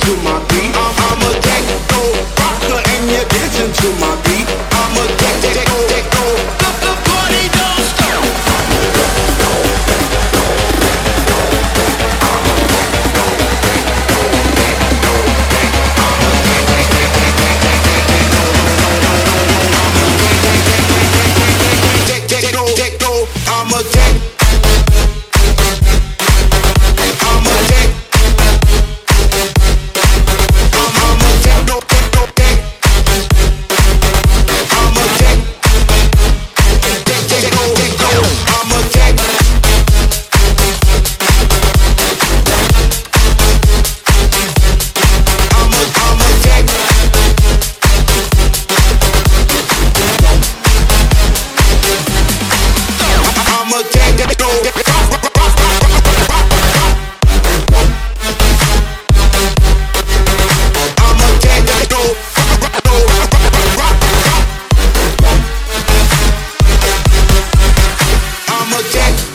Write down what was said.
to my project.